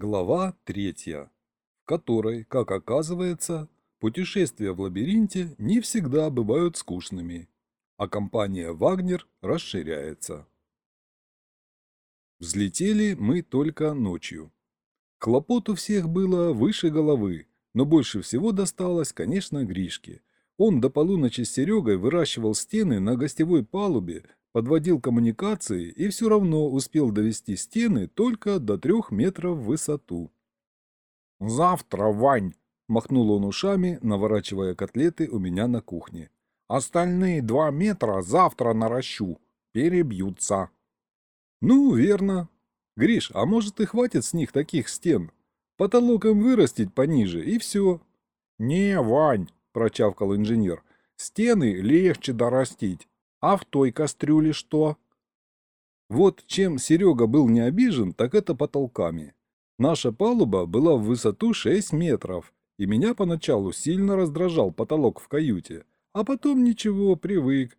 Глава третья, в которой, как оказывается, путешествия в лабиринте не всегда бывают скучными, а компания «Вагнер» расширяется. Взлетели мы только ночью. Хлопот у всех было выше головы, но больше всего досталось, конечно, Гришке. Он до полуночи с Серегой выращивал стены на гостевой палубе, подводил коммуникации и все равно успел довести стены только до трех метров в высоту. «Завтра, Вань!» – махнул он ушами, наворачивая котлеты у меня на кухне. «Остальные два метра завтра наращу. Перебьются». «Ну, верно. Гриш, а может и хватит с них таких стен? Потолок им вырастить пониже, и все». «Не, Вань!» – прочавкал инженер. «Стены легче дорастить. А в той кастрюле что? Вот чем Серега был не обижен, так это потолками. Наша палуба была в высоту 6 метров, и меня поначалу сильно раздражал потолок в каюте, а потом ничего, привык.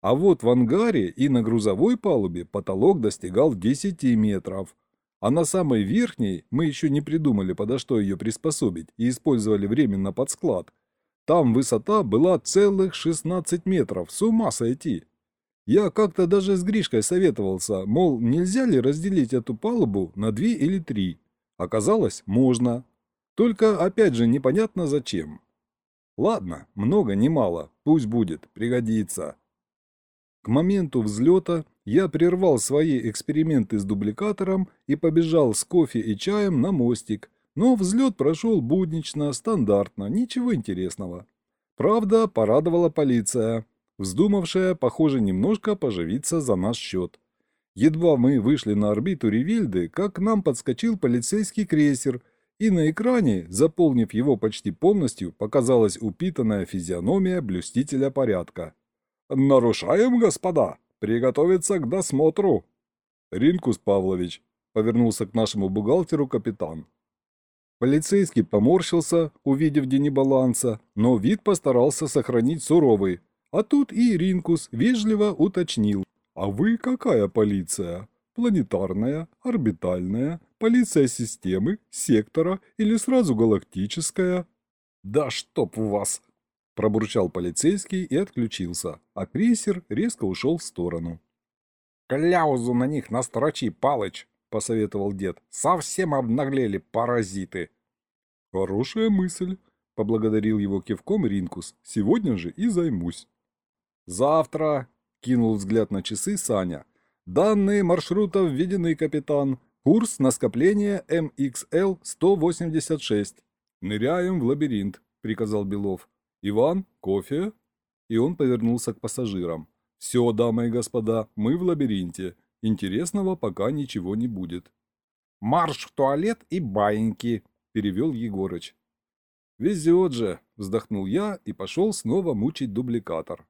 А вот в ангаре и на грузовой палубе потолок достигал 10 метров, а на самой верхней мы еще не придумали, подо что ее приспособить, и использовали временно под склад, там высота была целых 16 метров, с ума сойти. Я как-то даже с Гришкой советовался, мол, нельзя ли разделить эту палубу на две или три. Оказалось, можно. Только опять же непонятно зачем. Ладно, много не мало, пусть будет, пригодится. К моменту взлета я прервал свои эксперименты с дубликатором и побежал с кофе и чаем на мостик, но взлет прошел буднично, стандартно, ничего интересного. Правда, порадовала полиция, вздумавшая, похоже, немножко поживиться за наш счет. Едва мы вышли на орбиту Ревильды, как к нам подскочил полицейский крейсер, и на экране, заполнив его почти полностью, показалась упитанная физиономия блюстителя порядка. «Нарушаем, господа! Приготовиться к досмотру!» «Ринкус Павлович», — повернулся к нашему бухгалтеру капитан. Полицейский поморщился, увидев дни баланса, но вид постарался сохранить суровый. А тут и Ринкус вежливо уточнил. «А вы какая полиция? Планетарная, орбитальная, полиция системы, сектора или сразу галактическая?» «Да чтоб вас!» Пробурчал полицейский и отключился, а крейсер резко ушел в сторону. «Кляузу на них настрочи, Палыч!» — посоветовал дед. «Совсем обнаглели паразиты!» «Хорошая мысль!» — поблагодарил его кивком Ринкус. «Сегодня же и займусь». «Завтра!» — кинул взгляд на часы Саня. «Данные маршрута введены, капитан. Курс на скопление МХЛ-186. Ныряем в лабиринт», — приказал Белов. «Иван, кофе?» И он повернулся к пассажирам. «Все, дамы и господа, мы в лабиринте. Интересного пока ничего не будет. «Марш в туалет и баиньки», — перевел Егорыч. «Везет же», — вздохнул я и пошел снова мучить дубликатор.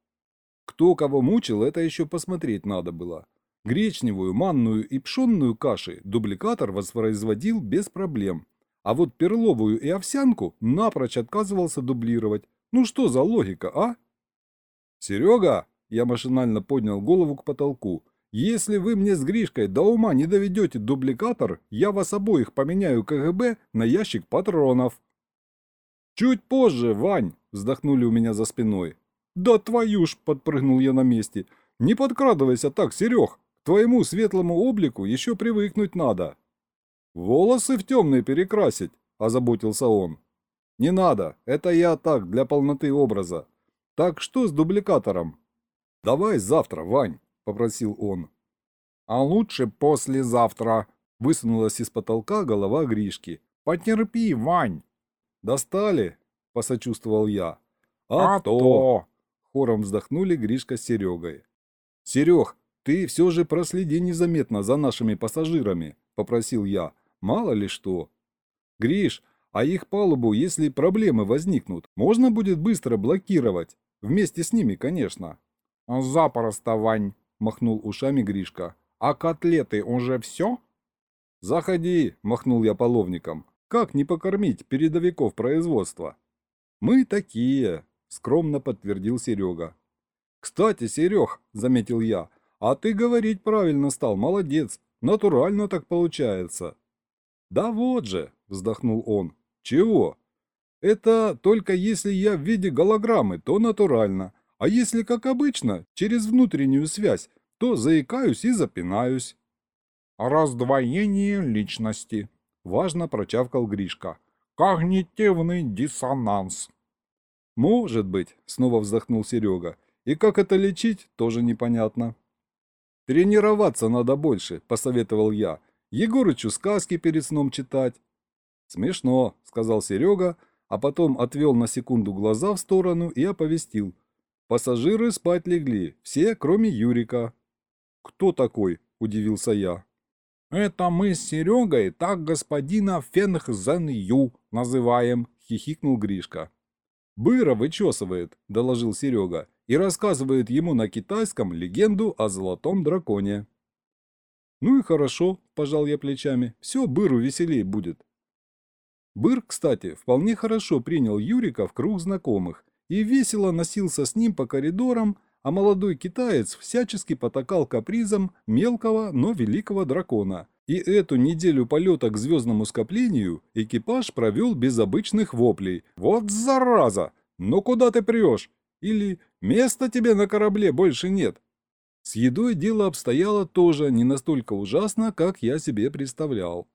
Кто кого мучил, это еще посмотреть надо было. Гречневую, манную и пшенную каши дубликатор воспроизводил без проблем, а вот перловую и овсянку напрочь отказывался дублировать. Ну что за логика, а? «Серега!» – я машинально поднял голову к потолку – если вы мне с Гришкой до ума не доведете дубликатор, я вас обоих поменяю КГБ на ящик патронов. Чуть позже, Вань, вздохнули у меня за спиной. Да твою ж, подпрыгнул я на месте. Не подкрадывайся так, Серег. К твоему светлому облику еще привыкнуть надо. Волосы в темные перекрасить, озаботился он. Не надо, это я так, для полноты образа. Так что с дубликатором? Давай завтра, Вань попросил он. «А лучше послезавтра», — высунулась из потолка голова Гришки. «Потерпи, Вань». «Достали?» — посочувствовал я. «А, а то!», то Хором вздохнули Гришка с Серегой. «Серег, ты все же проследи незаметно за нашими пассажирами», — попросил я. «Мало ли что». «Гриш, а их палубу, если проблемы возникнут, можно будет быстро блокировать? Вместе с ними, конечно». «Запросто, Вань», – махнул ушами Гришка. «А котлеты уже все?» «Заходи», – махнул я половником. «Как не покормить передовиков производства?» «Мы такие», – скромно подтвердил Серега. «Кстати, Серег», – заметил я, – «а ты говорить правильно стал, молодец, натурально так получается». Да вот же, вздохнул он. Чего? Это только если я в виде голограммы, то натурально. А если, как обычно, через внутреннюю связь, то заикаюсь и запинаюсь. Раздвоение личности, важно прочавкал Гришка. Когнитивный диссонанс. Может быть, снова вздохнул Серега. И как это лечить, тоже непонятно. Тренироваться надо больше, посоветовал я. Егорычу сказки перед сном читать. Смешно, сказал Серега, а потом отвел на секунду глаза в сторону и оповестил. Пассажиры спать легли, все, кроме Юрика. «Кто такой?» – удивился я. «Это мы с Серегой так господина Фенхзен-Ю называем», – хихикнул Гришка. «Быра вычесывает», – доложил Серега, и рассказывает ему на китайском легенду о золотом драконе. «Ну и хорошо», – пожал я плечами, – «все Быру веселей будет». Быр, кстати, вполне хорошо принял Юрика в круг знакомых и весело носился с ним по коридорам, а молодой китаец всячески потакал капризом мелкого, но великого дракона. И эту неделю полета к звездному скоплению экипаж провел без обычных воплей. «Вот зараза! Ну куда ты прешь?» Или «Места тебе на корабле больше нет». С едой дело обстояло тоже не настолько ужасно, как я себе представлял.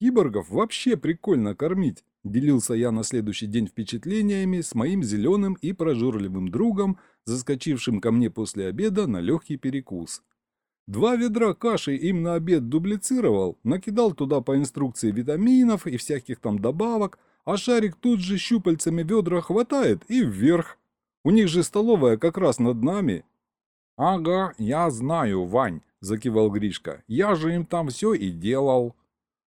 Киборгов вообще прикольно кормить, делился я на следующий день впечатлениями с моим зеленым и прожорливым другом, заскочившим ко мне после обеда на легкий перекус. Два ведра каши им на обед дублицировал, накидал туда по инструкции витаминов и всяких там добавок, а шарик тут же щупальцами ведра хватает и вверх. У них же столовая как раз над нами. «Ага, я знаю, Вань», – закивал Гришка. «Я же им там все и делал».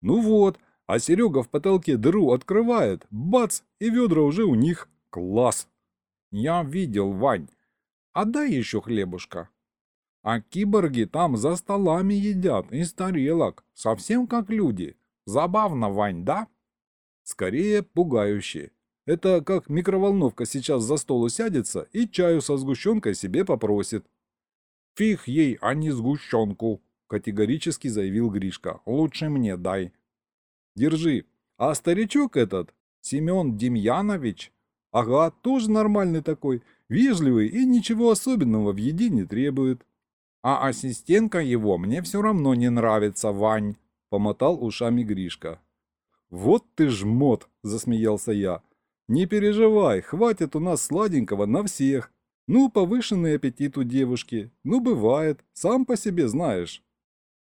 Ну вот, а Серега в потолке дыру открывает, бац, и ведра уже у них. Класс! Я видел, Вань. Отдай еще хлебушка. А киборги там за столами едят из тарелок, совсем как люди. Забавно, Вань, да? Скорее, пугающе. Это как микроволновка сейчас за стол усядется и чаю со сгущенкой себе попросит. Фиг ей, а не сгущенку, категорически заявил Гришка. «Лучше мне дай». «Держи. А старичок этот, Семен Демьянович, ага, тоже нормальный такой, вежливый и ничего особенного в еде не требует». «А ассистентка его мне все равно не нравится, Вань», — помотал ушами Гришка. «Вот ты жмот!» — засмеялся я. «Не переживай, хватит у нас сладенького на всех. Ну, повышенный аппетит у девушки. Ну, бывает, сам по себе знаешь».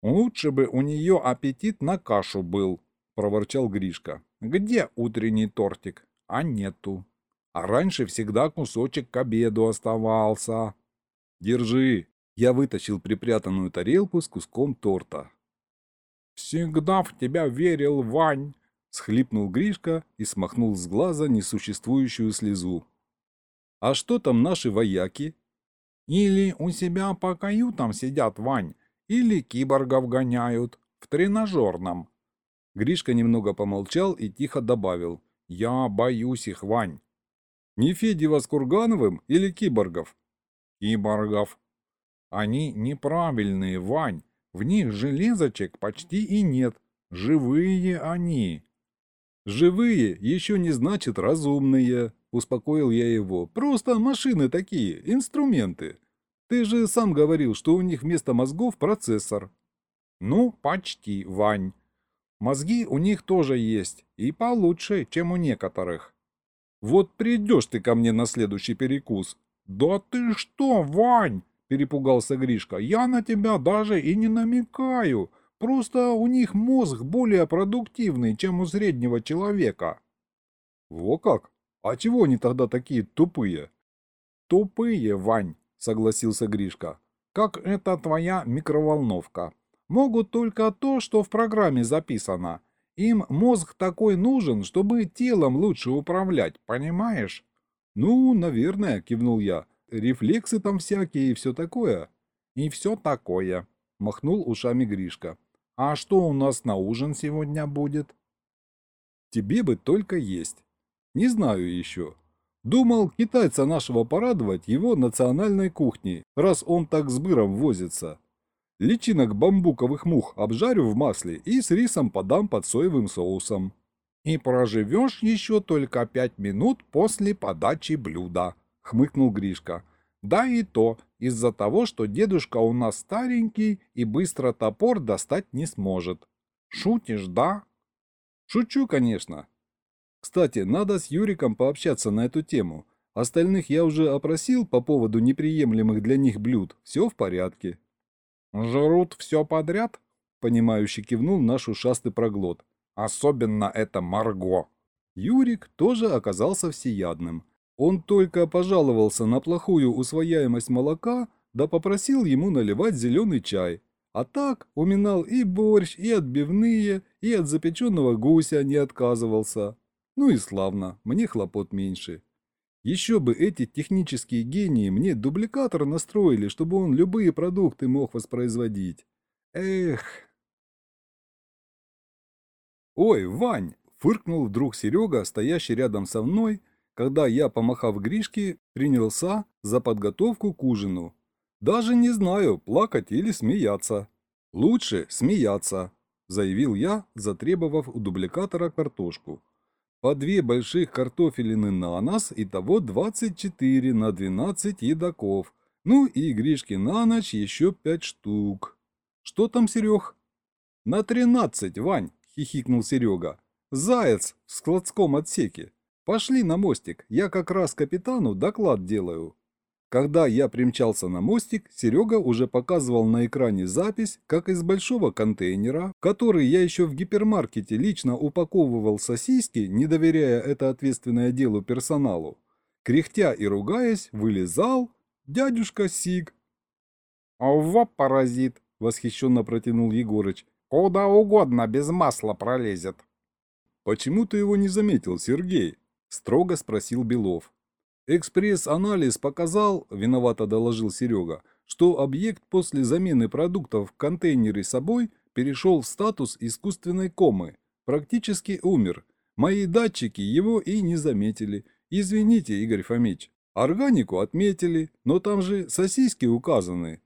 «Лучше бы у нее аппетит на кашу был», – проворчал Гришка. «Где утренний тортик? А нету. А раньше всегда кусочек к обеду оставался». «Держи!» – я вытащил припрятанную тарелку с куском торта. «Всегда в тебя верил, Вань!» – схлипнул Гришка и смахнул с глаза несуществующую слезу. «А что там наши вояки?» «Или у себя по каютам сидят, Вань, или киборгов гоняют. В тренажерном. Гришка немного помолчал и тихо добавил. Я боюсь их, Вань. Не Федева с Кургановым или киборгов? Киборгов. Они неправильные, Вань. В них железочек почти и нет. Живые они. Живые еще не значит разумные, успокоил я его. Просто машины такие, инструменты. Ты же сам говорил, что у них вместо мозгов процессор. Ну, почти, Вань. Мозги у них тоже есть, и получше, чем у некоторых. Вот придешь ты ко мне на следующий перекус. Да ты что, Вань? Перепугался Гришка. Я на тебя даже и не намекаю. Просто у них мозг более продуктивный, чем у среднего человека. Во как? А чего они тогда такие тупые? Тупые, Вань согласился Гришка. Как это твоя микроволновка. Могут только то, что в программе записано. Им мозг такой нужен, чтобы телом лучше управлять, понимаешь? Ну, наверное, кивнул я. Рефлексы там всякие и все такое. И все такое, махнул ушами Гришка. А что у нас на ужин сегодня будет? Тебе бы только есть. Не знаю еще. Думал китайца нашего порадовать его национальной кухней, раз он так с быром возится. Личинок бамбуковых мух обжарю в масле и с рисом подам под соевым соусом. «И проживешь еще только пять минут после подачи блюда», — хмыкнул Гришка. «Да и то из-за того, что дедушка у нас старенький и быстро топор достать не сможет. Шутишь, да?» «Шучу, конечно. Кстати, надо с Юриком пообщаться на эту тему. Остальных я уже опросил по поводу неприемлемых для них блюд. Все в порядке». «Жрут все подряд?» — понимающе кивнул наш ушастый проглот. Особенно это Марго. Юрик тоже оказался всеядным. Он только пожаловался на плохую усвояемость молока, да попросил ему наливать зеленый чай. А так уминал и борщ, и отбивные, и от запеченного гуся не отказывался. Ну и славно, мне хлопот меньше. Еще бы эти технические гении мне дубликатор настроили, чтобы он любые продукты мог воспроизводить. Эх, «Ой, Вань!» – фыркнул вдруг Серега, стоящий рядом со мной, когда я, помахав Гришке, принялся за подготовку к ужину. «Даже не знаю, плакать или смеяться». «Лучше смеяться», – заявил я, затребовав у дубликатора картошку. «По две больших картофелины на нас, итого 24 на 12 едоков. Ну и Гришке на ночь еще пять штук. Что там, Серег?» «На 13, Вань!» хихикнул Серега. «Заяц в складском отсеке. Пошли на мостик, я как раз капитану доклад делаю». Когда я примчался на мостик, Серега уже показывал на экране запись, как из большого контейнера, который я еще в гипермаркете лично упаковывал сосиски, не доверяя это ответственное делу персоналу. Кряхтя и ругаясь, вылезал дядюшка Сиг. «Ова, паразит!» — восхищенно протянул Егорыч. Куда угодно без масла пролезет. Почему ты его не заметил, Сергей? Строго спросил Белов. Экспресс-анализ показал, виновато доложил Серега, что объект после замены продуктов в контейнере собой перешел в статус искусственной комы, практически умер. Мои датчики его и не заметили. Извините, Игорь Фомич. Органику отметили, но там же сосиски указаны.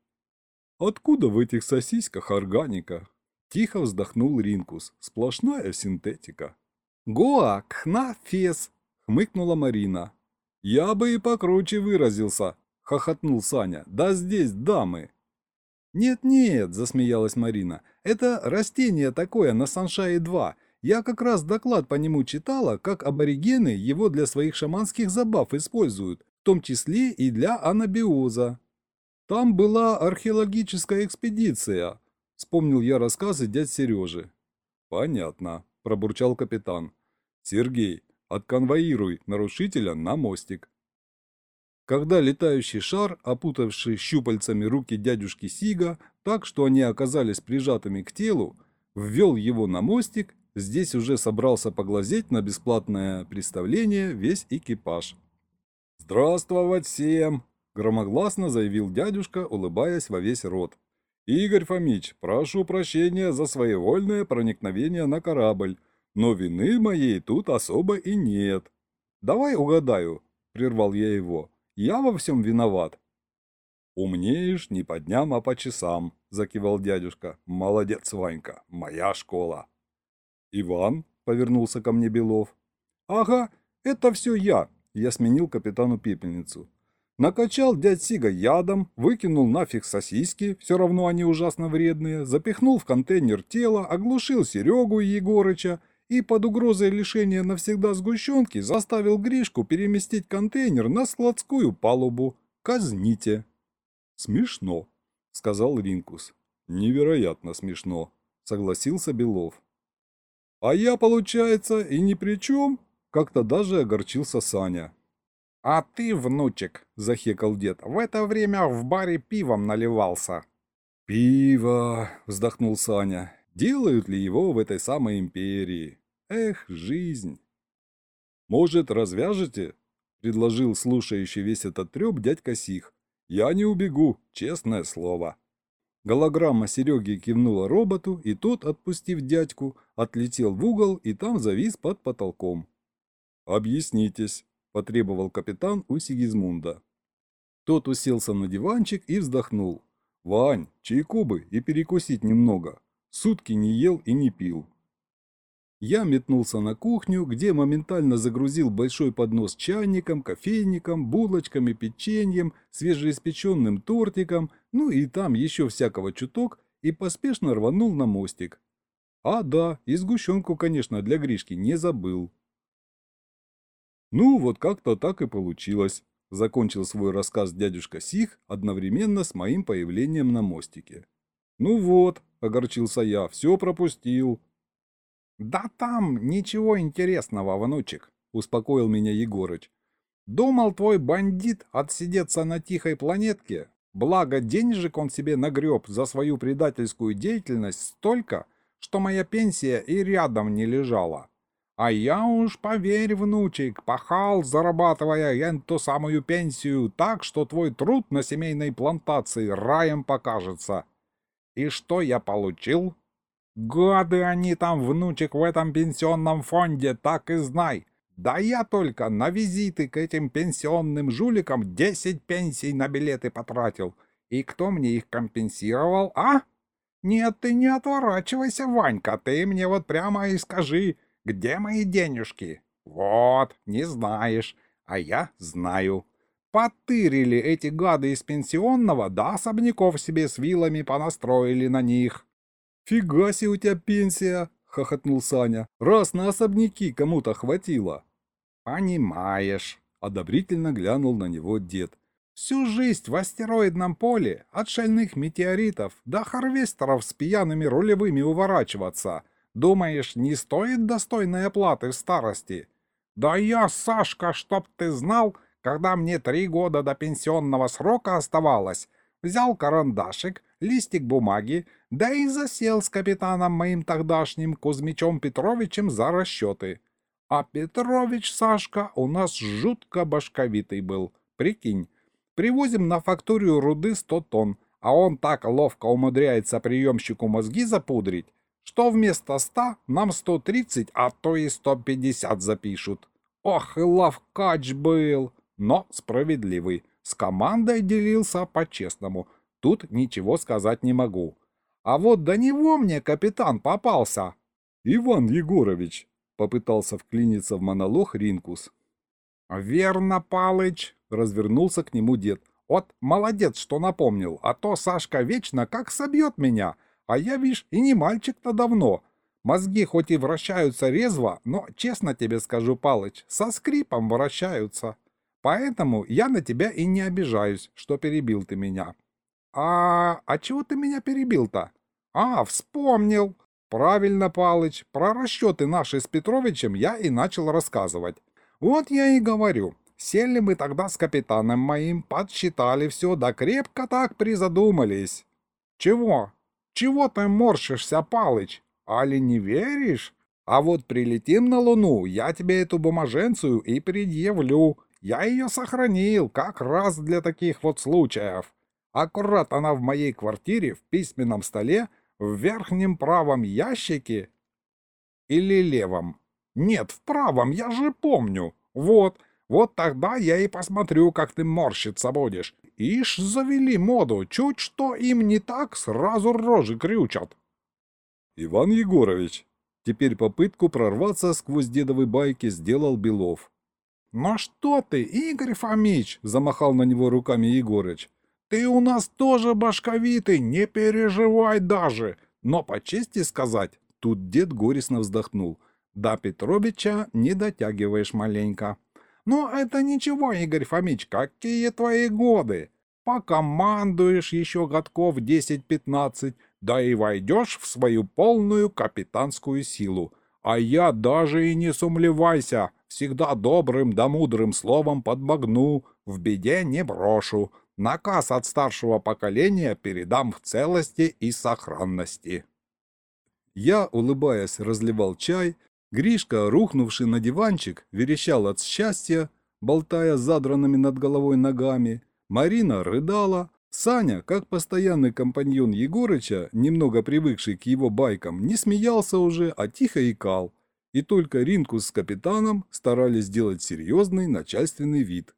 Откуда в этих сосисках органика? Тихо вздохнул Ринкус. Сплошная синтетика. «Гоа, кхна, фес!» — хмыкнула Марина. «Я бы и покруче выразился!» — хохотнул Саня. «Да здесь дамы!» «Нет-нет», — засмеялась Марина, — «это растение такое на Саншае-2. Я как раз доклад по нему читала, как аборигены его для своих шаманских забав используют, в том числе и для анабиоза». «Там была археологическая экспедиция», Вспомнил я рассказы дядь Сережи. «Понятно», – пробурчал капитан. «Сергей, отконвоируй нарушителя на мостик». Когда летающий шар, опутавший щупальцами руки дядюшки Сига так, что они оказались прижатыми к телу, ввел его на мостик, здесь уже собрался поглазеть на бесплатное представление весь экипаж. «Здравствовать всем!» – громогласно заявил дядюшка, улыбаясь во весь рот. «Игорь Фомич, прошу прощения за своевольное проникновение на корабль, но вины моей тут особо и нет». «Давай угадаю», — прервал я его, — «я во всем виноват». «Умнеешь не по дням, а по часам», — закивал дядюшка. «Молодец, Ванька, моя школа». «Иван?» — повернулся ко мне Белов. «Ага, это все я», — я сменил капитану пепельницу. Накачал дядь Сига ядом, выкинул нафиг сосиски, все равно они ужасно вредные, запихнул в контейнер тело, оглушил Серегу и Егорыча и под угрозой лишения навсегда сгущенки заставил Гришку переместить контейнер на складскую палубу. Казните. Смешно, сказал Ринкус. Невероятно смешно, согласился Белов. А я, получается, и ни при чем? Как-то даже огорчился Саня. «А ты, внучек», — захекал дед, — «в это время в баре пивом наливался». «Пиво», — вздохнул Саня, — «делают ли его в этой самой империи? Эх, жизнь!» «Может, развяжете?» — предложил слушающий весь этот треп дядька Сих. «Я не убегу, честное слово». Голограмма Сереги кивнула роботу, и тот, отпустив дядьку, отлетел в угол и там завис под потолком. «Объяснитесь», потребовал капитан у Сигизмунда. Тот уселся на диванчик и вздохнул. Вань, чайку бы и перекусить немного. Сутки не ел и не пил. Я метнулся на кухню, где моментально загрузил большой поднос чайником, кофейником, булочками, печеньем, свежеиспеченным тортиком, ну и там еще всякого чуток, и поспешно рванул на мостик. А да, и сгущенку, конечно, для Гришки не забыл. Ну, вот как-то так и получилось. Закончил свой рассказ дядюшка Сих одновременно с моим появлением на мостике. «Ну вот», — огорчился я, — «все пропустил». «Да там ничего интересного, внучек», — успокоил меня Егорыч. «Думал твой бандит отсидеться на тихой планетке, благо денежек он себе нагреб за свою предательскую деятельность столько, что моя пенсия и рядом не лежала. А я уж, поверь, внучек, пахал, зарабатывая эту самую пенсию так, что твой труд на семейной плантации раем покажется. И что я получил? Гады они там, внучек, в этом пенсионном фонде, так и знай. Да я только на визиты к этим пенсионным жуликам десять пенсий на билеты потратил. И кто мне их компенсировал, а? Нет, ты не отворачивайся, Ванька, ты мне вот прямо и скажи, где мои денежки? Вот, не знаешь, а я знаю. Потырили эти гады из пенсионного, да особняков себе с вилами понастроили на них. «Фига себе у тебя пенсия!» — хохотнул Саня. «Раз на особняки кому-то хватило!» «Понимаешь!» — одобрительно глянул на него дед. «Всю жизнь в астероидном поле от шальных метеоритов до харвестеров с пьяными рулевыми уворачиваться. Думаешь, не стоит достойной оплаты в старости? Да я, Сашка, чтоб ты знал, когда мне три года до пенсионного срока оставалось, взял карандашик, листик бумаги, да и засел с капитаном моим тогдашним Кузьмичом Петровичем за расчеты. А Петрович, Сашка, у нас жутко башковитый был. Прикинь, привозим на факторию руды сто тонн, а он так ловко умудряется приемщику мозги запудрить, что вместо ста нам сто тридцать, а то и сто пятьдесят запишут. Ох, и ловкач был, но справедливый. С командой делился по-честному. Тут ничего сказать не могу. А вот до него мне капитан попался. Иван Егорович, попытался вклиниться в монолог Ринкус. Верно, Палыч, развернулся к нему дед. Вот молодец, что напомнил, а то Сашка вечно как собьет меня. А я, видишь, и не мальчик-то давно. Мозги хоть и вращаются резво, но, честно тебе скажу, Палыч, со скрипом вращаются. Поэтому я на тебя и не обижаюсь, что перебил ты меня. А, а чего ты меня перебил-то? А, вспомнил. Правильно, Палыч, про расчеты наши с Петровичем я и начал рассказывать. Вот я и говорю, сели мы тогда с капитаном моим, подсчитали все, да крепко так призадумались. Чего? Чего ты морщишься, Палыч? Али не веришь? А вот прилетим на Луну, я тебе эту бумаженцию и предъявлю. Я ее сохранил как раз для таких вот случаев. Аккурат она в моей квартире в письменном столе в верхнем правом ящике или левом. Нет, в правом, я же помню. Вот, вот тогда я и посмотрю, как ты морщиться будешь. Ишь, завели моду, чуть что им не так, сразу рожи крючат. Иван Егорович, теперь попытку прорваться сквозь дедовы байки сделал Белов. «Ну что ты, Игорь Фомич!» — замахал на него руками Егорыч. «Ты у нас тоже башковитый, не переживай даже!» Но по чести сказать, тут дед горестно вздохнул. «До Петровича не дотягиваешь маленько». «Но это ничего, Игорь Фомич, какие твои годы? Покомандуешь еще годков 10-15, да и войдешь в свою полную капитанскую силу. А я даже и не сумлевайся, всегда добрым да мудрым словом подмогну, в беде не брошу. Наказ от старшего поколения передам в целости и сохранности. Я, улыбаясь, разливал чай, Гришка, рухнувший на диванчик, верещал от счастья, болтая задранными над головой ногами, Марина рыдала, Саня, как постоянный компаньон Егорыча, немного привыкший к его байкам, не смеялся уже, а тихо икал. И только Ринкус с капитаном старались сделать серьезный начальственный вид.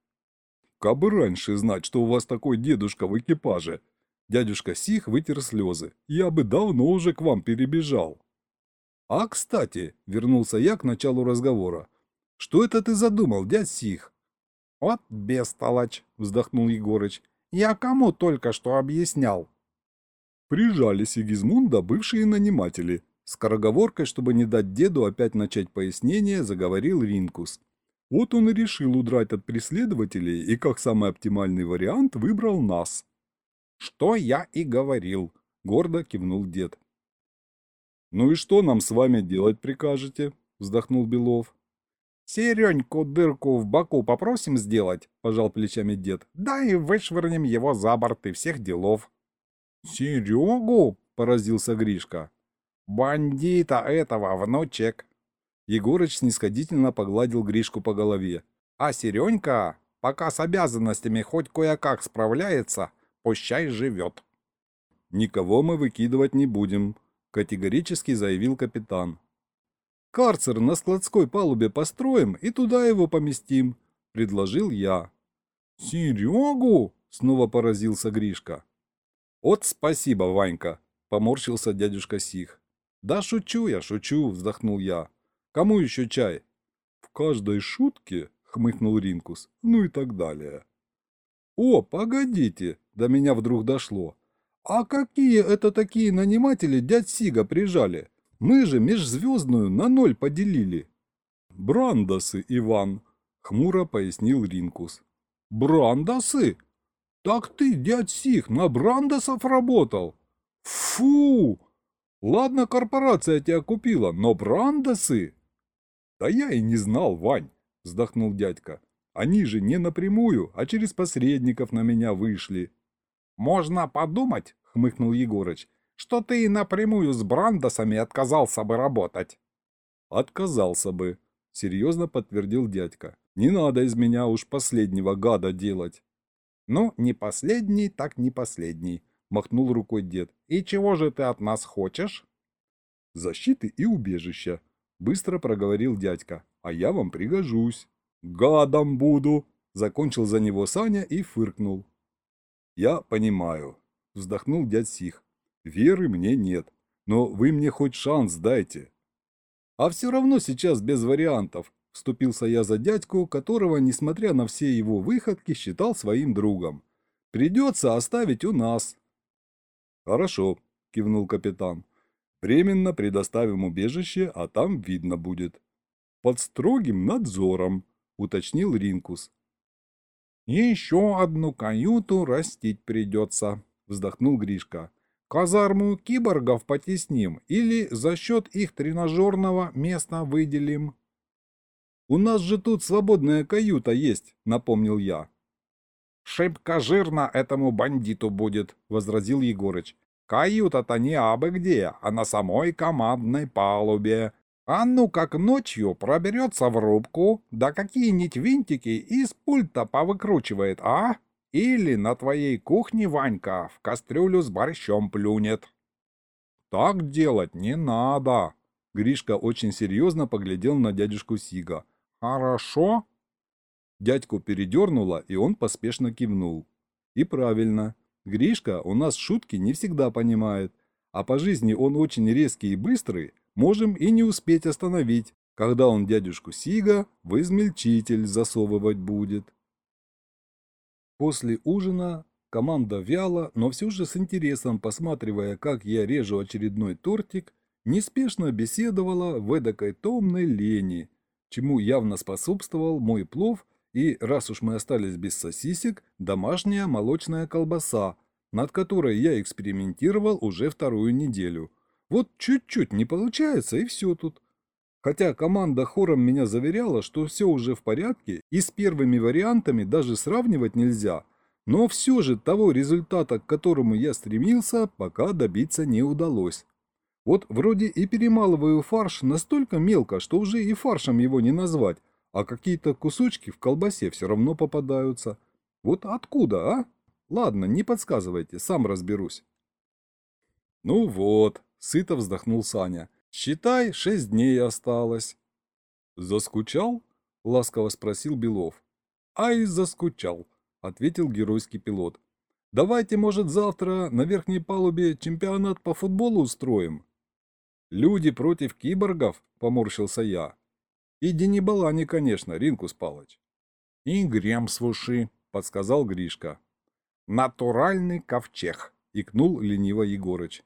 «Кабы раньше знать, что у вас такой дедушка в экипаже!» Дядюшка Сих вытер слезы. «Я бы давно уже к вам перебежал». «А, кстати», — вернулся я к началу разговора, — «что это ты задумал, дядь Сих?» «Вот бестолочь», — вздохнул Егорыч. «Я кому только что объяснял?» Прижали Сигизмунда бывшие наниматели. Скороговоркой, чтобы не дать деду опять начать пояснение, заговорил Ринкус. Вот он и решил удрать от преследователей и как самый оптимальный вариант выбрал нас. «Что я и говорил», — гордо кивнул дед. «Ну и что нам с вами делать прикажете?» — вздохнул Белов. «Сереньку дырку в боку попросим сделать», — пожал плечами дед. «Да и вышвырнем его за борт и всех делов». «Серегу?» — поразился Гришка. «Бандита этого, внучек!» Егорыч снисходительно погладил Гришку по голове. «А Серенька, пока с обязанностями хоть кое-как справляется, пущай живет». «Никого мы выкидывать не будем», — категорически заявил капитан. «Карцер на складской палубе построим и туда его поместим», — предложил я. «Серегу?» — снова поразился Гришка. «От спасибо, Ванька», — поморщился дядюшка Сих. «Да шучу я, шучу», — вздохнул я. «Кому еще чай?» «В каждой шутке», — хмыкнул Ринкус, — «ну и так далее». «О, погодите!» — до меня вдруг дошло. «А какие это такие наниматели дядь Сига прижали? Мы же межзвездную на ноль поделили». «Брандосы, Иван», — хмуро пояснил Ринкус. «Брандосы? Так ты, дядь Сиг, на Брандосов работал? Фу! Ладно, корпорация тебя купила, но Брандосы...» «Да я и не знал, Вань», — вздохнул дядька. «Они же не напрямую, а через посредников на меня вышли». «Можно подумать», — хмыкнул Егорыч, «что ты и напрямую с Брандосами отказался бы работать». «Отказался бы», — серьезно подтвердил дядька. «Не надо из меня уж последнего гада делать». «Ну, не последний, так не последний», — махнул рукой дед. «И чего же ты от нас хочешь?» «Защиты и убежища», Быстро проговорил дядька. А я вам пригожусь. Гадом буду. Закончил за него Саня и фыркнул. Я понимаю. Вздохнул дядь Сих. Веры мне нет. Но вы мне хоть шанс дайте. А все равно сейчас без вариантов. Вступился я за дядьку, которого, несмотря на все его выходки, считал своим другом. Придется оставить у нас. Хорошо, кивнул капитан. Временно предоставим убежище, а там видно будет. Под строгим надзором, уточнил Ринкус. Еще одну каюту растить придется, вздохнул Гришка. Казарму киборгов потесним или за счет их тренажерного места выделим? У нас же тут свободная каюта есть, напомнил я. Шибко жирно этому бандиту будет, возразил Егорыч. Каюта-то не абы где, а на самой командной палубе. А ну как ночью проберется в рубку, да какие-нибудь винтики из пульта повыкручивает, а? Или на твоей кухне Ванька в кастрюлю с борщом плюнет. Так делать не надо. Гришка очень серьезно поглядел на дядюшку Сига. Хорошо? Дядьку передернуло, и он поспешно кивнул. И правильно. Гришка у нас шутки не всегда понимает, а по жизни он очень резкий и быстрый, можем и не успеть остановить, когда он дядюшку Сига в измельчитель засовывать будет. После ужина команда вяла, но все же с интересом посматривая, как я режу очередной тортик, неспешно беседовала в эдакой томной лени, чему явно способствовал мой плов и, раз уж мы остались без сосисек, домашняя молочная колбаса, над которой я экспериментировал уже вторую неделю. Вот чуть-чуть не получается, и все тут. Хотя команда хором меня заверяла, что все уже в порядке, и с первыми вариантами даже сравнивать нельзя, но все же того результата, к которому я стремился, пока добиться не удалось. Вот вроде и перемалываю фарш настолько мелко, что уже и фаршем его не назвать, а какие-то кусочки в колбасе все равно попадаются. Вот откуда, а? Ладно, не подсказывайте, сам разберусь. Ну вот, сыто вздохнул Саня. Считай, шесть дней осталось. Заскучал? Ласково спросил Белов. Ай, заскучал, ответил геройский пилот. Давайте, может, завтра на верхней палубе чемпионат по футболу устроим? Люди против киборгов, поморщился я. И Денибалани, конечно, Ринкус Палыч. И грем с уши, подсказал Гришка. Натуральный ковчег, икнул лениво Егорыч.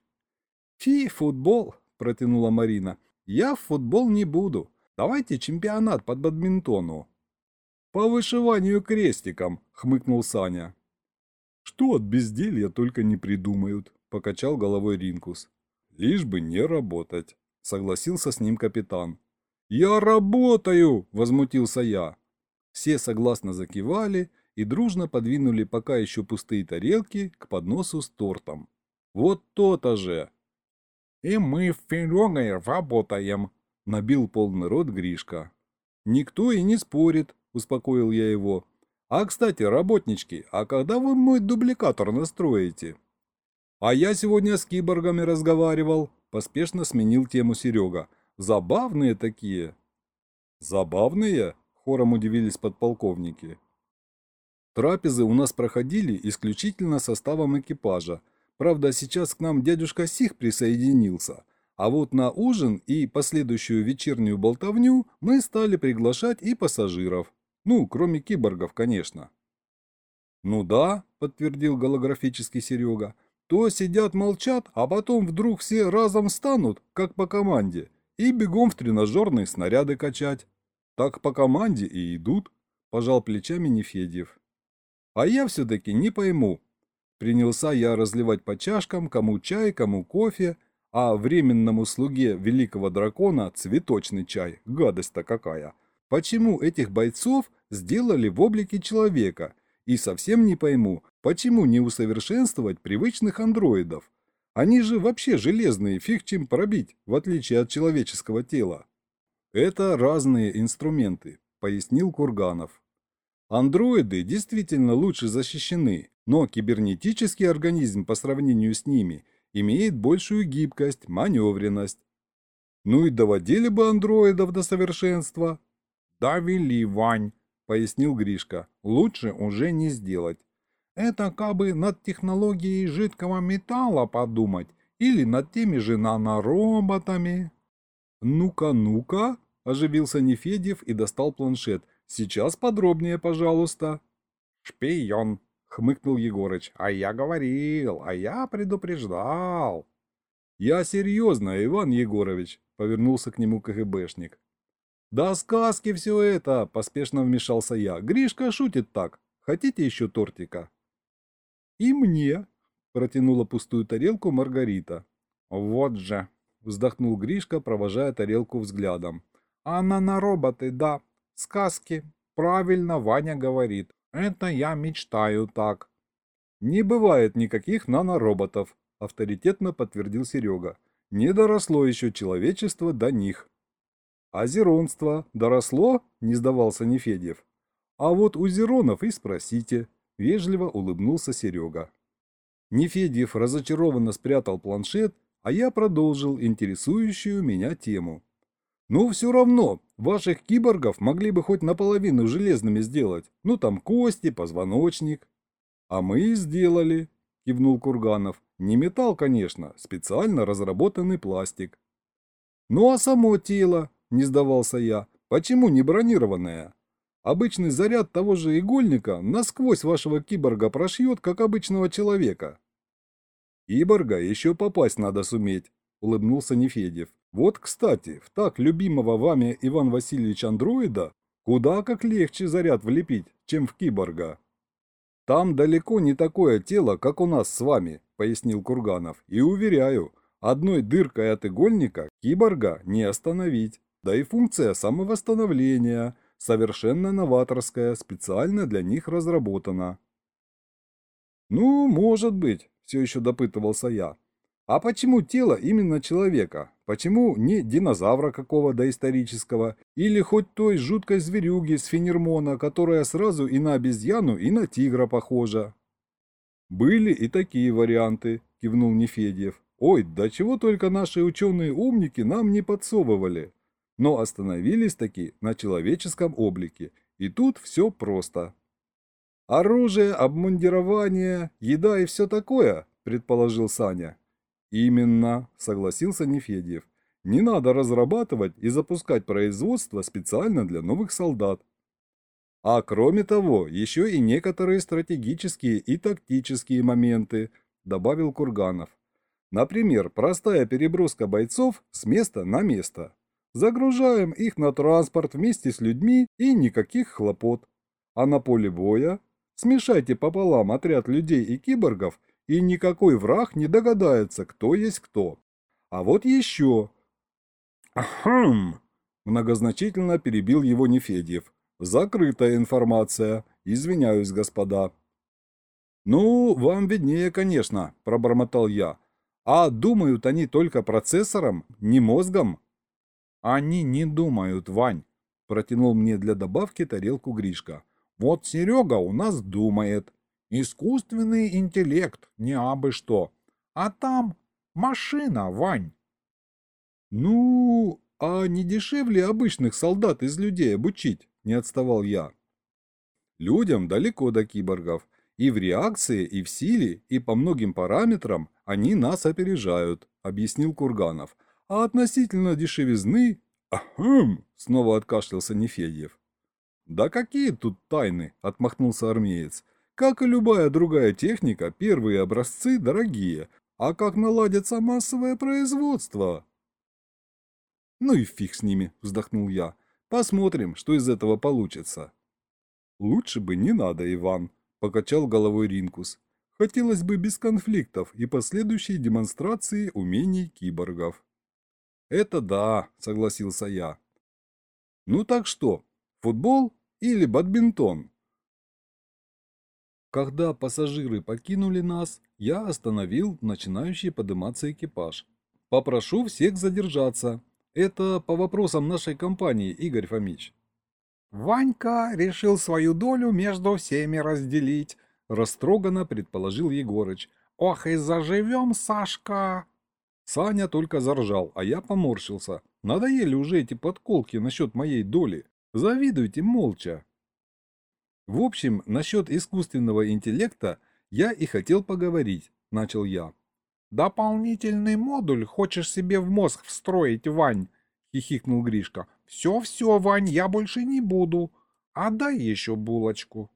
Фи, футбол, протянула Марина. Я в футбол не буду. Давайте чемпионат по бадминтону. По вышиванию крестиком, хмыкнул Саня. Что от безделья только не придумают, покачал головой Ринкус. Лишь бы не работать, согласился с ним капитан. Я работаю, возмутился я. Все согласно закивали и дружно подвинули пока еще пустые тарелки к подносу с тортом. Вот то-то же! И мы в Филёгой работаем, набил полный рот Гришка. Никто и не спорит, успокоил я его. А, кстати, работнички, а когда вы мой дубликатор настроите? А я сегодня с киборгами разговаривал, поспешно сменил тему Серега. Забавные такие. Забавные? Хором удивились подполковники. Трапезы у нас проходили исключительно составом экипажа. Правда, сейчас к нам дядюшка Сих присоединился. А вот на ужин и последующую вечернюю болтовню мы стали приглашать и пассажиров. Ну, кроме киборгов, конечно. Ну да, подтвердил голографический Серега. То сидят молчат, а потом вдруг все разом встанут, как по команде, и бегом в тренажерные снаряды качать. Так по команде и идут, пожал плечами Нефедьев. А я все-таки не пойму. Принялся я разливать по чашкам, кому чай, кому кофе, а временному слуге великого дракона цветочный чай, гадость-то какая. Почему этих бойцов сделали в облике человека? И совсем не пойму, почему не усовершенствовать привычных андроидов? Они же вообще железные, фиг чем пробить, в отличие от человеческого тела. Это разные инструменты, пояснил Курганов. Андроиды действительно лучше защищены, но кибернетический организм по сравнению с ними имеет большую гибкость, маневренность. Ну и доводили бы андроидов до совершенства. Довели, Вань, пояснил Гришка. Лучше уже не сделать. Это кабы над технологией жидкого металла подумать или над теми же нанороботами. «Ну-ка, ну-ка!» – оживился Нефедьев и достал планшет. «Сейчас подробнее, пожалуйста». «Шпион!» – хмыкнул Егорыч. «А я говорил, а я предупреждал». «Я серьезно, Иван Егорович», – повернулся к нему КГБшник. «Да сказки все это!» – поспешно вмешался я. «Гришка шутит так. Хотите еще тортика?» «И мне!» – протянула пустую тарелку Маргарита. «Вот же!» Вздохнул Гришка, провожая тарелку взглядом. А на роботы, да. Сказки. Правильно Ваня говорит. Это я мечтаю так. Не бывает никаких нанороботов, авторитетно подтвердил Серега. Не доросло еще человечество до них. А зеронство доросло? Не сдавался Нефедьев. А вот у зеронов и спросите. Вежливо улыбнулся Серега. Нефедьев разочарованно спрятал планшет а я продолжил интересующую меня тему. «Ну, все равно, ваших киборгов могли бы хоть наполовину железными сделать. Ну, там кости, позвоночник». «А мы и сделали», – кивнул Курганов. «Не металл, конечно, специально разработанный пластик». «Ну, а само тело?» – не сдавался я. «Почему не бронированное?» Обычный заряд того же игольника насквозь вашего киборга прошьет, как обычного человека. «Киборга еще попасть надо суметь», – улыбнулся Нефедев. «Вот, кстати, в так любимого вами Иван Васильевич андроида куда как легче заряд влепить, чем в киборга». «Там далеко не такое тело, как у нас с вами», – пояснил Курганов. «И уверяю, одной дыркой от игольника киборга не остановить. Да и функция самовосстановления совершенно новаторская, специально для них разработана». «Ну, может быть», все еще допытывался я. А почему тело именно человека? Почему не динозавра какого доисторического? Или хоть той жуткой зверюги с фенермона, которая сразу и на обезьяну, и на тигра похожа? Были и такие варианты, кивнул Нефедьев. Ой, да чего только наши ученые-умники нам не подсовывали. Но остановились таки на человеческом облике. И тут все просто. Оружие, обмундирование, еда и все такое, предположил Саня. Именно, согласился Нефедьев. Не надо разрабатывать и запускать производство специально для новых солдат. А кроме того, еще и некоторые стратегические и тактические моменты, добавил Курганов. Например, простая переброска бойцов с места на место. Загружаем их на транспорт вместе с людьми и никаких хлопот. А на поле боя смешайте пополам отряд людей и киборгов, и никакой враг не догадается, кто есть кто. А вот еще. Ахм! Многозначительно перебил его Нефедьев. Закрытая информация. Извиняюсь, господа. Ну, вам виднее, конечно, пробормотал я. А думают они только процессором, не мозгом. Они не думают, Вань, протянул мне для добавки тарелку Гришка. Вот Серега у нас думает. Искусственный интеллект, не абы что. А там машина, Вань. Ну, а не дешевле обычных солдат из людей обучить, не отставал я. Людям далеко до киборгов. И в реакции, и в силе, и по многим параметрам они нас опережают, объяснил Курганов. А относительно дешевизны... Ахм! Снова откашлялся Нефедьев. Да какие тут тайны, отмахнулся армеец. Как и любая другая техника, первые образцы дорогие. А как наладится массовое производство? Ну и фиг с ними, вздохнул я. Посмотрим, что из этого получится. Лучше бы не надо, Иван, покачал головой Ринкус. Хотелось бы без конфликтов и последующей демонстрации умений киборгов. «Это да», — согласился я. «Ну так что, футбол или бадминтон?» Когда пассажиры покинули нас, я остановил начинающий подниматься экипаж. «Попрошу всех задержаться. Это по вопросам нашей компании, Игорь Фомич». «Ванька решил свою долю между всеми разделить», — растроганно предположил Егорыч. «Ох и заживем, Сашка!» Саня только заржал, а я поморщился. Надоели уже эти подколки насчет моей доли. Завидуйте молча. В общем, насчет искусственного интеллекта я и хотел поговорить, начал я. «Дополнительный модуль хочешь себе в мозг встроить, Вань?» — хихикнул Гришка. «Все-все, Вань, я больше не буду. Отдай еще булочку».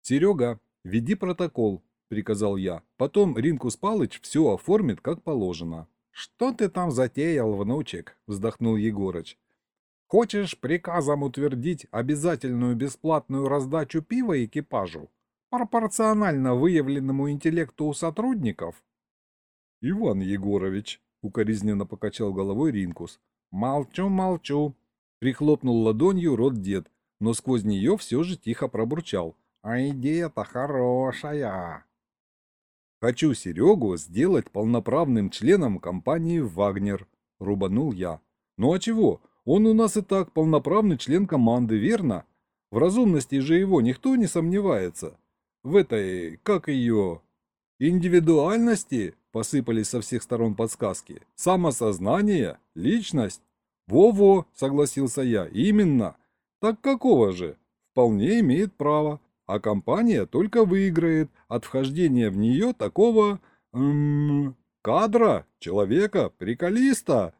«Серега, веди протокол», — приказал я. «Потом Ринкус Палыч все оформит как положено». «Что ты там затеял, внучек?» — вздохнул Егорыч. «Хочешь приказом утвердить обязательную бесплатную раздачу пива экипажу, пропорционально выявленному интеллекту у сотрудников?» «Иван Егорович», — укоризненно покачал головой Ринкус. «Молчу, молчу», — прихлопнул ладонью рот дед, но сквозь нее все же тихо пробурчал. «А идея-то хорошая!» «Хочу Серегу сделать полноправным членом компании «Вагнер», — рубанул я. «Ну а чего? Он у нас и так полноправный член команды, верно? В разумности же его никто не сомневается. В этой, как ее, индивидуальности посыпались со всех сторон подсказки. Самосознание, личность. Во-во, согласился я, именно. Так какого же? Вполне имеет право а компания только выиграет от вхождения в нее такого... Эм, кадра, человека, приколиста.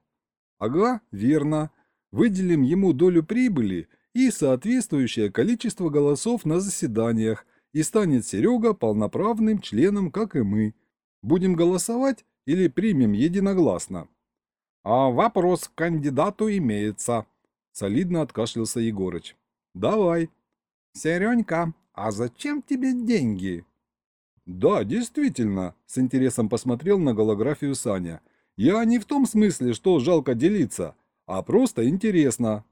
Ага, верно. Выделим ему долю прибыли и соответствующее количество голосов на заседаниях, и станет Серега полноправным членом, как и мы. Будем голосовать или примем единогласно? А вопрос к кандидату имеется, солидно откашлялся Егорыч. Давай. Серенька, «А зачем тебе деньги?» «Да, действительно», — с интересом посмотрел на голографию Саня. «Я не в том смысле, что жалко делиться, а просто интересно».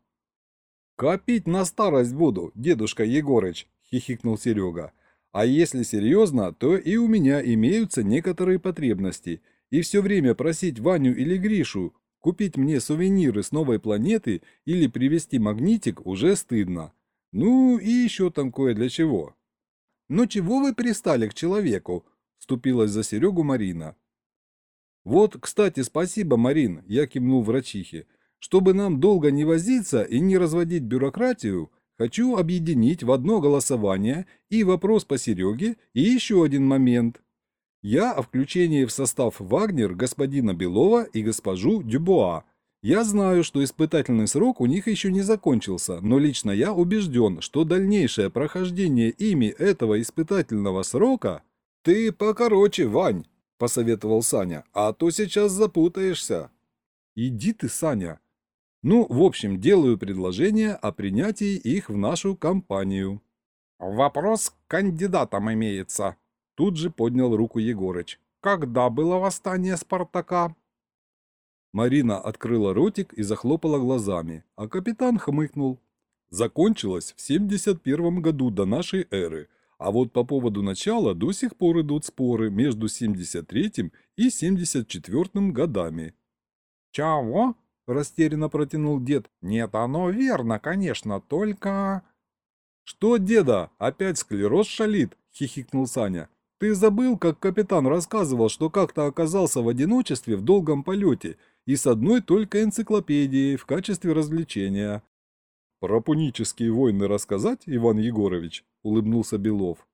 «Копить на старость буду, дедушка Егорыч», — хихикнул Серега. «А если серьезно, то и у меня имеются некоторые потребности, и все время просить Ваню или Гришу купить мне сувениры с новой планеты или привезти магнитик уже стыдно. Ну и еще там кое для чего. «Ну чего вы пристали к человеку?» – вступилась за Серегу Марина. «Вот, кстати, спасибо, Марин», – я кивнул врачихе. «Чтобы нам долго не возиться и не разводить бюрократию, Хочу объединить в одно голосование и вопрос по Сереге, и еще один момент. Я о включении в состав Вагнер господина Белова и госпожу Дюбуа. Я знаю, что испытательный срок у них еще не закончился, но лично я убежден, что дальнейшее прохождение ими этого испытательного срока... Ты покороче, Вань, посоветовал Саня, а то сейчас запутаешься. Иди ты, Саня. Ну, в общем, делаю предложение о принятии их в нашу компанию. Вопрос к кандидатам имеется. Тут же поднял руку Егорыч. Когда было восстание Спартака? Марина открыла ротик и захлопала глазами, а капитан хмыкнул. Закончилось в 71 году до нашей эры, а вот по поводу начала до сих пор идут споры между 73 и 74 годами. «Чего?» – растерянно протянул дед. «Нет, оно верно, конечно, только...» «Что, деда, опять склероз шалит?» – хихикнул Саня. «Ты забыл, как капитан рассказывал, что как-то оказался в одиночестве в долгом полете и с одной только энциклопедией в качестве развлечения?» «Про пунические войны рассказать, Иван Егорович?» – улыбнулся Белов.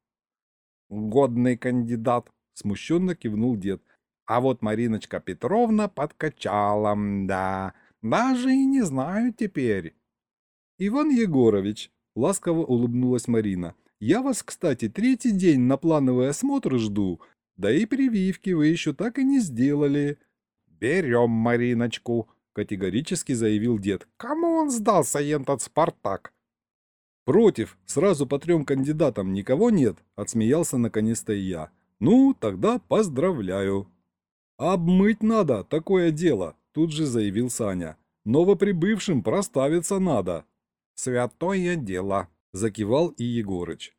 «Годный кандидат», – смущенно кивнул дед. «А вот Мариночка Петровна подкачала, да, даже и не знаю теперь». «Иван Егорович», – ласково улыбнулась Марина, – «я вас, кстати, третий день на плановый осмотр жду, да и прививки вы еще так и не сделали». «Берем Мариночку», — категорически заявил дед. «Кому он сдался, этот Спартак?» «Против, сразу по трем кандидатам никого нет», — отсмеялся наконец-то я. «Ну, тогда поздравляю». «Обмыть надо, такое дело», — тут же заявил Саня. «Новоприбывшим проставиться надо». «Святое дело», — закивал и Егорыч.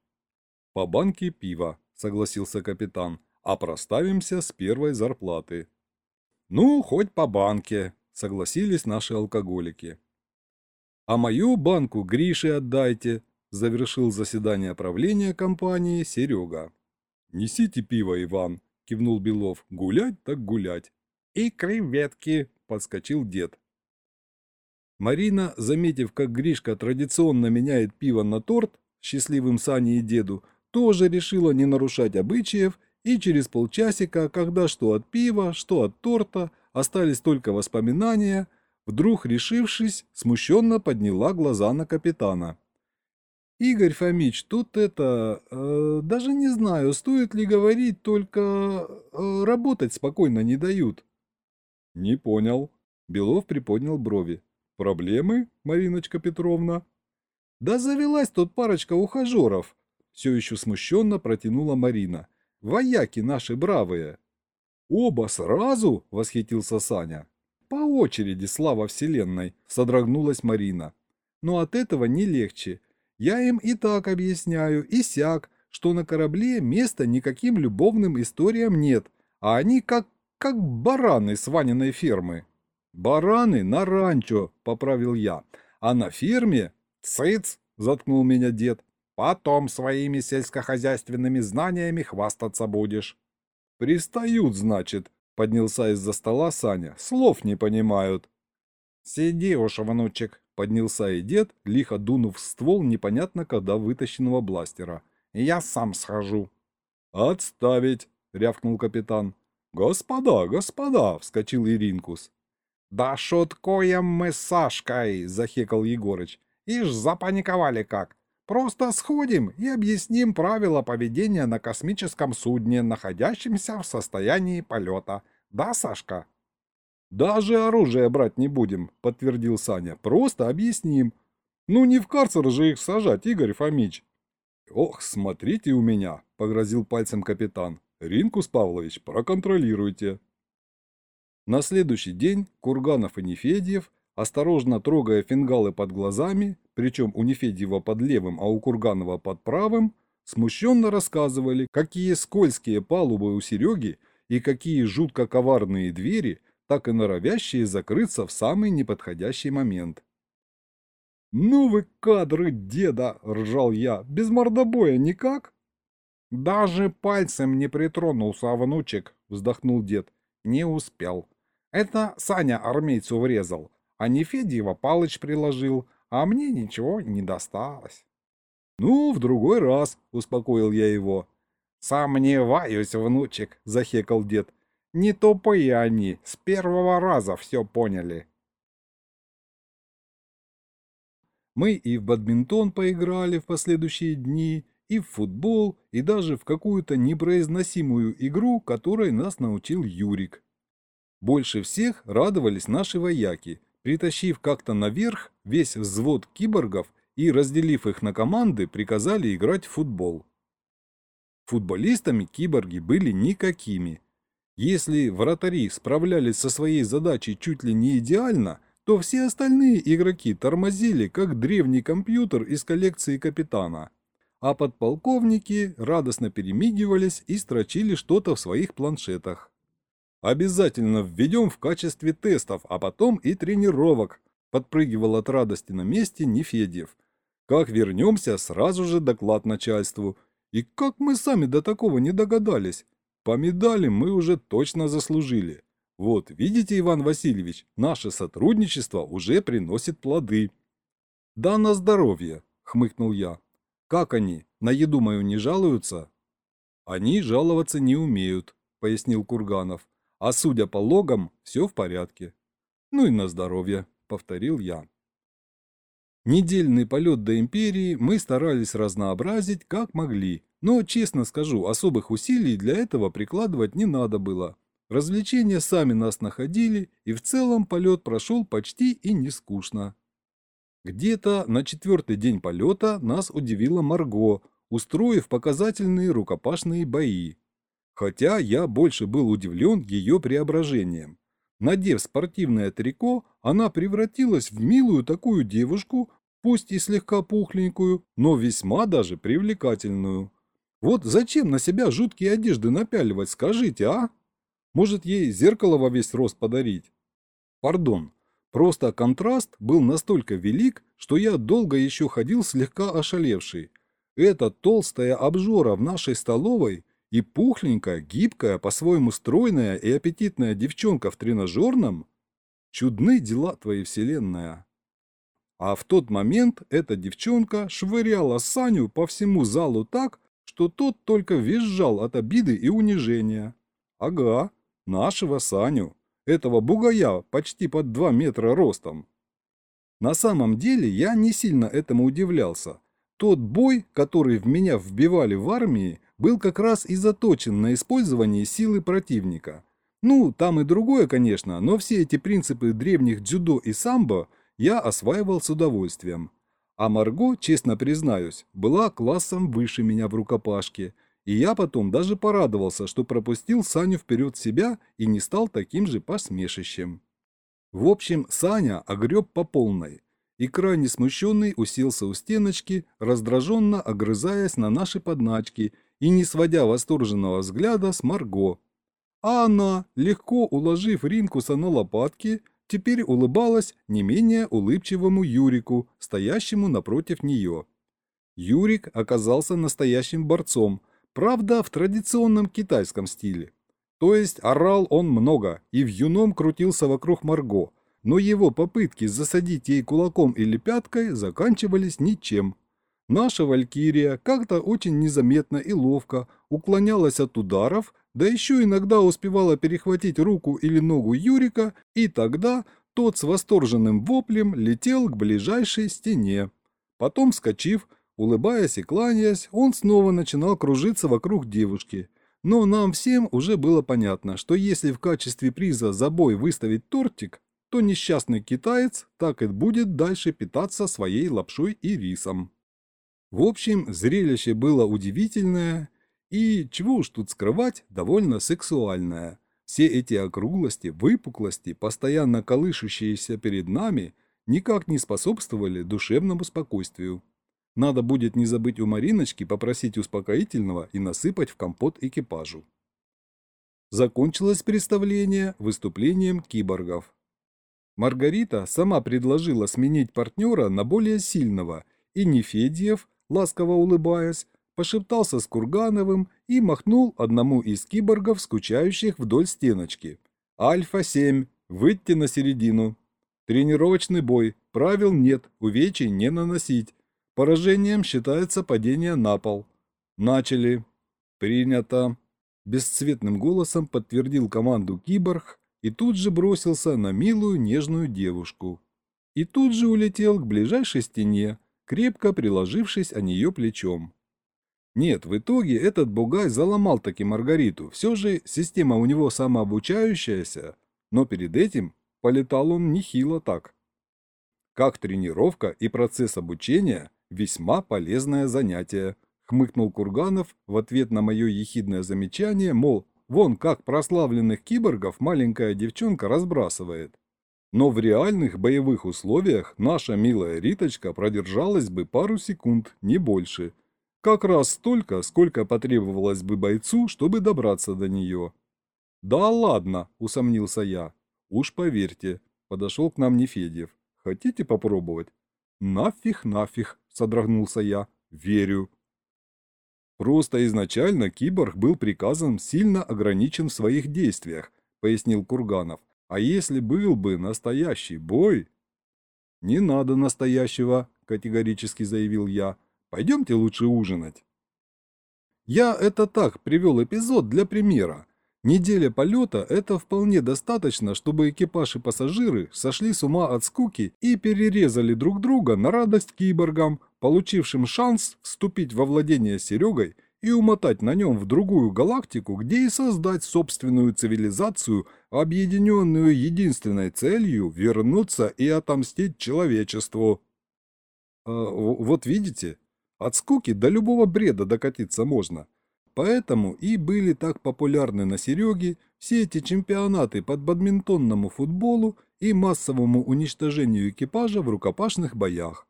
«По банке пива», — согласился капитан, — «а проставимся с первой зарплаты». «Ну, хоть по банке», — согласились наши алкоголики. «А мою банку Грише отдайте», – завершил заседание правления компании Серега. «Несите пиво, Иван», – кивнул Белов. «Гулять так гулять». «И креветки», – подскочил дед. Марина, заметив, как Гришка традиционно меняет пиво на торт, счастливым Сане и деду, тоже решила не нарушать обычаев, и через полчасика, когда что от пива, что от торта, остались только воспоминания – Вдруг, решившись, смущенно подняла глаза на капитана. «Игорь Фомич, тут это... Э, даже не знаю, стоит ли говорить, только э, работать спокойно не дают». «Не понял». Белов приподнял брови. «Проблемы, Мариночка Петровна?» «Да завелась тут парочка ухажеров», — все еще смущенно протянула Марина. «Вояки наши бравые». «Оба сразу?» — восхитился Саня. По очереди, слава вселенной, содрогнулась Марина. Но от этого не легче. Я им и так объясняю, и сяк, что на корабле места никаким любовным историям нет, а они как, как бараны с Ваниной фермы. Бараны на ранчо, поправил я, а на ферме... Цыц, заткнул меня дед. Потом своими сельскохозяйственными знаниями хвастаться будешь. Пристают, значит, Поднялся из-за стола Саня. Слов не понимают. Сиди уж, внучек. Поднялся и дед, лихо дунув ствол непонятно когда вытащенного бластера. Я сам схожу. Отставить, рявкнул капитан. «Господа, господа!» — вскочил Иринкус. «Да шуткуем мы с Сашкой!» — захекал Егорыч. «Ишь, запаниковали как! Просто сходим и объясним правила поведения на космическом судне, находящемся в состоянии полета. Да, Сашка?» «Даже оружие брать не будем», — подтвердил Саня. «Просто объясним. Ну не в карцер же их сажать, Игорь Фомич». «Ох, смотрите у меня», — погрозил пальцем капитан. «Ринкус Павлович, проконтролируйте». На следующий день Курганов и Нефедьев, осторожно трогая фингалы под глазами, причем у Нефедьева под левым, а у Курганова под правым, смущенно рассказывали, какие скользкие палубы у Сереги и какие жутко коварные двери, так и норовящие закрыться в самый неподходящий момент. «Ну вы кадры, деда!» – ржал я. «Без мордобоя никак?» «Даже пальцем не притронулся, внучек», – вздохнул дед. «Не успел. Это Саня армейцу врезал, а Нефедьева Палыч приложил, а мне ничего не досталось. «Ну, в другой раз», — успокоил я его. «Сомневаюсь, внучек», — захекал дед. «Не тупые они, с первого раза все поняли». Мы и в бадминтон поиграли в последующие дни, и в футбол, и даже в какую-то непроизносимую игру, которой нас научил Юрик. Больше всех радовались наши вояки, притащив как-то наверх весь взвод киборгов и, разделив их на команды, приказали играть в футбол. Футболистами киборги были никакими. Если вратари справлялись со своей задачей чуть ли не идеально, то все остальные игроки тормозили, как древний компьютер из коллекции капитана – а подполковники радостно перемигивались и строчили что-то в своих планшетах. «Обязательно введем в качестве тестов, а потом и тренировок», подпрыгивал от радости на месте Нефедьев. «Как вернемся, сразу же доклад начальству. И как мы сами до такого не догадались? По медали мы уже точно заслужили. Вот, видите, Иван Васильевич, наше сотрудничество уже приносит плоды». «Да на здоровье», — хмыкнул я. Как они, на еду мою не жалуются? Они жаловаться не умеют, пояснил Курганов. А судя по логам, все в порядке. Ну и на здоровье, повторил я. Недельный полет до империи мы старались разнообразить как могли, но, честно скажу, особых усилий для этого прикладывать не надо было. Развлечения сами нас находили, и в целом полет прошел почти и не скучно. Где-то на четвертый день полета нас удивила Марго, устроив показательные рукопашные бои. Хотя я больше был удивлен ее преображением. Надев спортивное трико, она превратилась в милую такую девушку, пусть и слегка пухленькую, но весьма даже привлекательную. Вот зачем на себя жуткие одежды напяливать, скажите, а? Может, ей зеркало во весь рост подарить? Пардон, Просто контраст был настолько велик, что я долго еще ходил слегка ошалевший. Эта толстая обжора в нашей столовой и пухленькая, гибкая, по-своему стройная и аппетитная девчонка в тренажерном? Чудны дела твоей вселенная. А в тот момент эта девчонка швыряла Саню по всему залу так, что тот только визжал от обиды и унижения. Ага, нашего Саню этого бугая почти под 2 метра ростом. На самом деле я не сильно этому удивлялся. Тот бой, который в меня вбивали в армии, был как раз и заточен на использование силы противника. Ну, там и другое, конечно, но все эти принципы древних дзюдо и самбо я осваивал с удовольствием. А Марго, честно признаюсь, была классом выше меня в рукопашке – и я потом даже порадовался, что пропустил Саню вперед себя и не стал таким же посмешищем. В общем, Саня огреб по полной, и крайне смущенный уселся у стеночки, раздраженно огрызаясь на наши подначки и не сводя восторженного взгляда с Марго. А она, легко уложив Ринкуса на лопатки, теперь улыбалась не менее улыбчивому Юрику, стоящему напротив нее. Юрик оказался настоящим борцом, Правда, в традиционном китайском стиле. То есть орал он много и в юном крутился вокруг Марго, но его попытки засадить ей кулаком или пяткой заканчивались ничем. Наша Валькирия как-то очень незаметно и ловко уклонялась от ударов, да еще иногда успевала перехватить руку или ногу Юрика, и тогда тот с восторженным воплем летел к ближайшей стене. Потом, вскочив, Улыбаясь и кланяясь, он снова начинал кружиться вокруг девушки. Но нам всем уже было понятно, что если в качестве приза за бой выставить тортик, то несчастный китаец так и будет дальше питаться своей лапшой и рисом. В общем, зрелище было удивительное и, чего уж тут скрывать, довольно сексуальное. Все эти округлости, выпуклости, постоянно колышущиеся перед нами, никак не способствовали душевному спокойствию. Надо будет не забыть у Мариночки попросить успокоительного и насыпать в компот экипажу. Закончилось представление выступлением киборгов. Маргарита сама предложила сменить партнера на более сильного, и Нефедьев, ласково улыбаясь, пошептался с Кургановым и махнул одному из киборгов, скучающих вдоль стеночки. «Альфа-7, выйти на середину». Тренировочный бой. Правил нет, увечий не наносить. Поражением считается падение на пол. Начали. Принято. Бесцветным голосом подтвердил команду киборг и тут же бросился на милую нежную девушку. И тут же улетел к ближайшей стене, крепко приложившись о нее плечом. Нет, в итоге этот бугай заломал таки Маргариту. Все же система у него самообучающаяся, но перед этим полетал он нехило так. Как тренировка и процесс обучения – весьма полезное занятие, хмыкнул Курганов в ответ на мое ехидное замечание, мол, вон как прославленных киборгов маленькая девчонка разбрасывает. Но в реальных боевых условиях наша милая Риточка продержалась бы пару секунд, не больше – как раз столько, сколько потребовалось бы бойцу, чтобы добраться до нее. «Да ладно», — усомнился я. «Уж поверьте», — подошел к нам Нефедьев. «Хотите попробовать?» «Нафиг, нафиг», — содрогнулся я. «Верю». «Просто изначально киборг был приказом сильно ограничен в своих действиях», — пояснил Курганов. «А если был бы настоящий бой...» «Не надо настоящего», — категорически заявил я. Пойдемте лучше ужинать. Я это так привел эпизод для примера. Неделя полета – это вполне достаточно, чтобы экипаж и пассажиры сошли с ума от скуки и перерезали друг друга на радость киборгам, получившим шанс вступить во владение Серегой и умотать на нем в другую галактику, где и создать собственную цивилизацию, объединенную единственной целью – вернуться и отомстить человечеству. А, вот видите, от скуки до любого бреда докатиться можно. Поэтому и были так популярны на Сереге все эти чемпионаты по бадминтонному футболу и массовому уничтожению экипажа в рукопашных боях.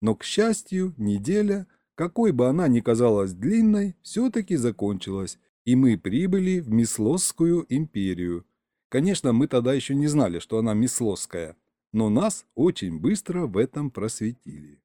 Но, к счастью, неделя, какой бы она ни казалась длинной, все-таки закончилась, и мы прибыли в Мислосскую империю. Конечно, мы тогда еще не знали, что она Мислосская, но нас очень быстро в этом просветили.